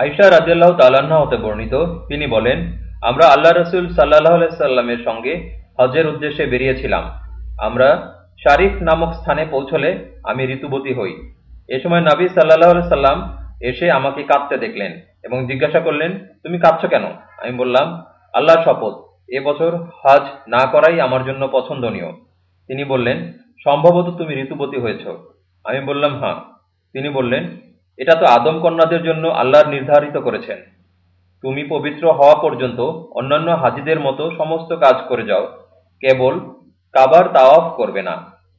আইসা রাজিয়াল্লাহ তাল্লাহ্ন হতে বর্ণিত, তিনি বলেন, আমরা আল্লাহ রসুল সাল্লাহ সাল্লামের সঙ্গে হজের উদ্দেশ্যে বেরিয়েছিলাম। আমরা শারিফ নামক স্থানে পৌঁছলে আমি ঋতুবতী হই। এ সময় নবী সাল্লাহ সাল্লাম এসে আমাকে কাঁদতে দেখলেন এবং জিজ্ঞাসা করলেন, তুমি কাঁদছ কেন? আমি বললাম আল্লাহর শপথ, এ বছর হজ না করাই আমার জন্য পছন্দনীয়। তিনি বললেন, সম্ভবত তুমি ঋতুবতী হয়েছ। আমি বললাম হ্যাঁ। তিনি বললেন এটা তো আদম কন্যাদের জন্য আল্লাহ নির্ধারিত করেছেন। তুমি পবিত্র হওয়া পর্যন্ত অন্যান্য হাজিদের মতো সমস্ত কাজ করে যাও। কেবল কাবার তাওয়াফ করবে না।